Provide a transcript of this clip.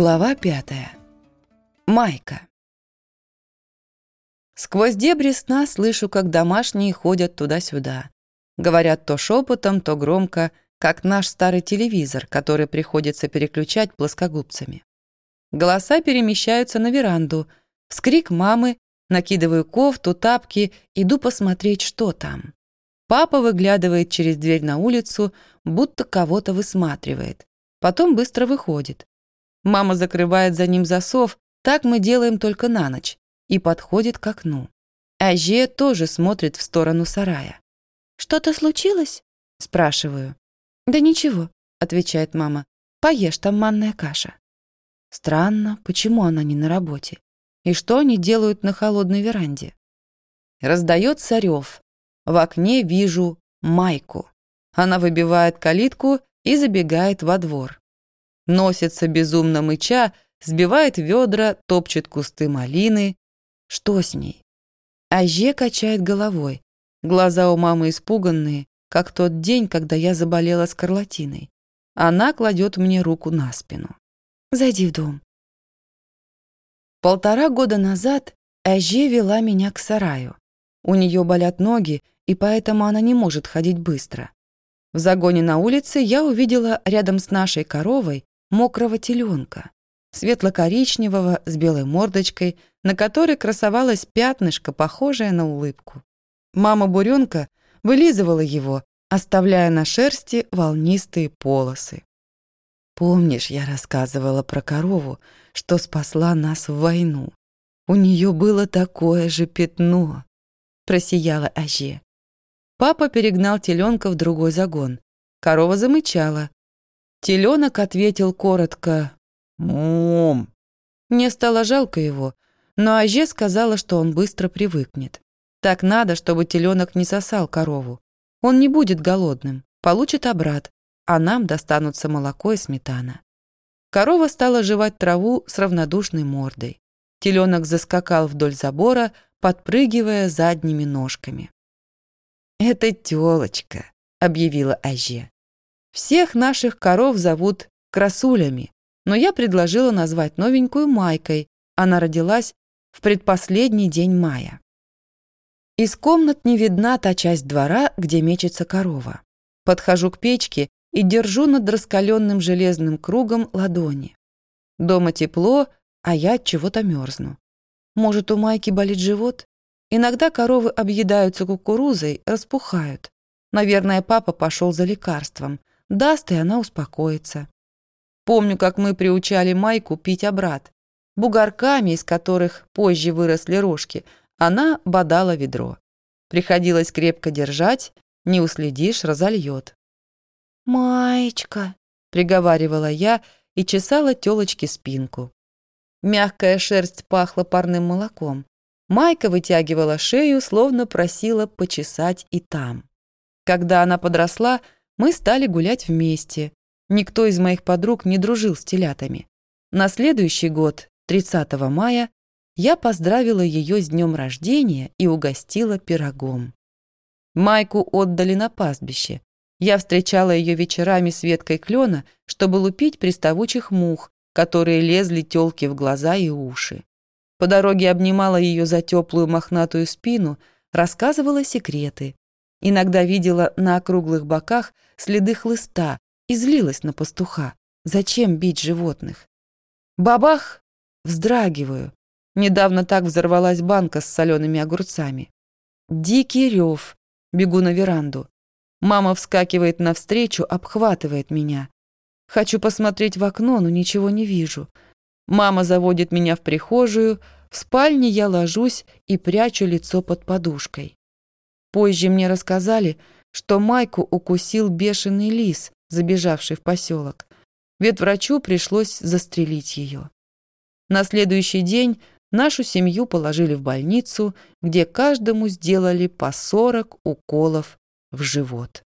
Глава пятая. Майка. Сквозь дебри сна слышу, как домашние ходят туда-сюда. Говорят то шепотом, то громко, как наш старый телевизор, который приходится переключать плоскогубцами. Голоса перемещаются на веранду. Вскрик мамы, накидываю кофту, тапки, иду посмотреть, что там. Папа выглядывает через дверь на улицу, будто кого-то высматривает. Потом быстро выходит. Мама закрывает за ним засов, так мы делаем только на ночь, и подходит к окну. Аже тоже смотрит в сторону сарая. «Что-то случилось?» – спрашиваю. «Да ничего», – отвечает мама. «Поешь, там манная каша». Странно, почему она не на работе? И что они делают на холодной веранде? Раздается рев. В окне вижу Майку. Она выбивает калитку и забегает во двор носится безумно мыча, сбивает ведра, топчет кусты малины. Что с ней? Аже качает головой. Глаза у мамы испуганные, как тот день, когда я заболела скарлатиной. Она кладет мне руку на спину. «Зайди в дом». Полтора года назад Аже вела меня к сараю. У нее болят ноги, и поэтому она не может ходить быстро. В загоне на улице я увидела рядом с нашей коровой мокрого теленка, светло-коричневого с белой мордочкой, на которой красовалось пятнышко, похожее на улыбку. Мама буренка вылизывала его, оставляя на шерсти волнистые полосы. Помнишь, я рассказывала про корову, что спасла нас в войну? У нее было такое же пятно. Просияла Аже. Папа перегнал теленка в другой загон. Корова замычала, Теленок ответил коротко «Мом». Мне стало жалко его, но Аже сказала, что он быстро привыкнет. Так надо, чтобы теленок не сосал корову. Он не будет голодным, получит обрат, а нам достанутся молоко и сметана. Корова стала жевать траву с равнодушной мордой. Теленок заскакал вдоль забора, подпрыгивая задними ножками. «Это тёлочка», — объявила Аже. Всех наших коров зовут красулями, но я предложила назвать новенькую Майкой. Она родилась в предпоследний день мая. Из комнат не видна та часть двора, где мечется корова. Подхожу к печке и держу над раскаленным железным кругом ладони. Дома тепло, а я от чего-то мерзну. Может, у Майки болит живот? Иногда коровы объедаются кукурузой, распухают. Наверное, папа пошел за лекарством – даст, и она успокоится. Помню, как мы приучали Майку пить обрат. Бугорками, из которых позже выросли рожки, она бодала ведро. Приходилось крепко держать, не уследишь, разольет. «Маечка», — приговаривала я и чесала тёлочке спинку. Мягкая шерсть пахла парным молоком. Майка вытягивала шею, словно просила почесать и там. Когда она подросла, мы стали гулять вместе. Никто из моих подруг не дружил с телятами. На следующий год, 30 мая, я поздравила ее с днем рождения и угостила пирогом. Майку отдали на пастбище. Я встречала ее вечерами с веткой клена, чтобы лупить приставучих мух, которые лезли тёлке в глаза и уши. По дороге обнимала ее за теплую мохнатую спину, рассказывала секреты. Иногда видела на округлых боках следы хлыста и злилась на пастуха. Зачем бить животных? Бабах! Вздрагиваю. Недавно так взорвалась банка с солеными огурцами. Дикий рев. Бегу на веранду. Мама вскакивает навстречу, обхватывает меня. Хочу посмотреть в окно, но ничего не вижу. Мама заводит меня в прихожую, в спальне я ложусь и прячу лицо под подушкой. Позже мне рассказали, что Майку укусил бешеный лис, забежавший в поселок. Ветврачу пришлось застрелить ее. На следующий день нашу семью положили в больницу, где каждому сделали по 40 уколов в живот.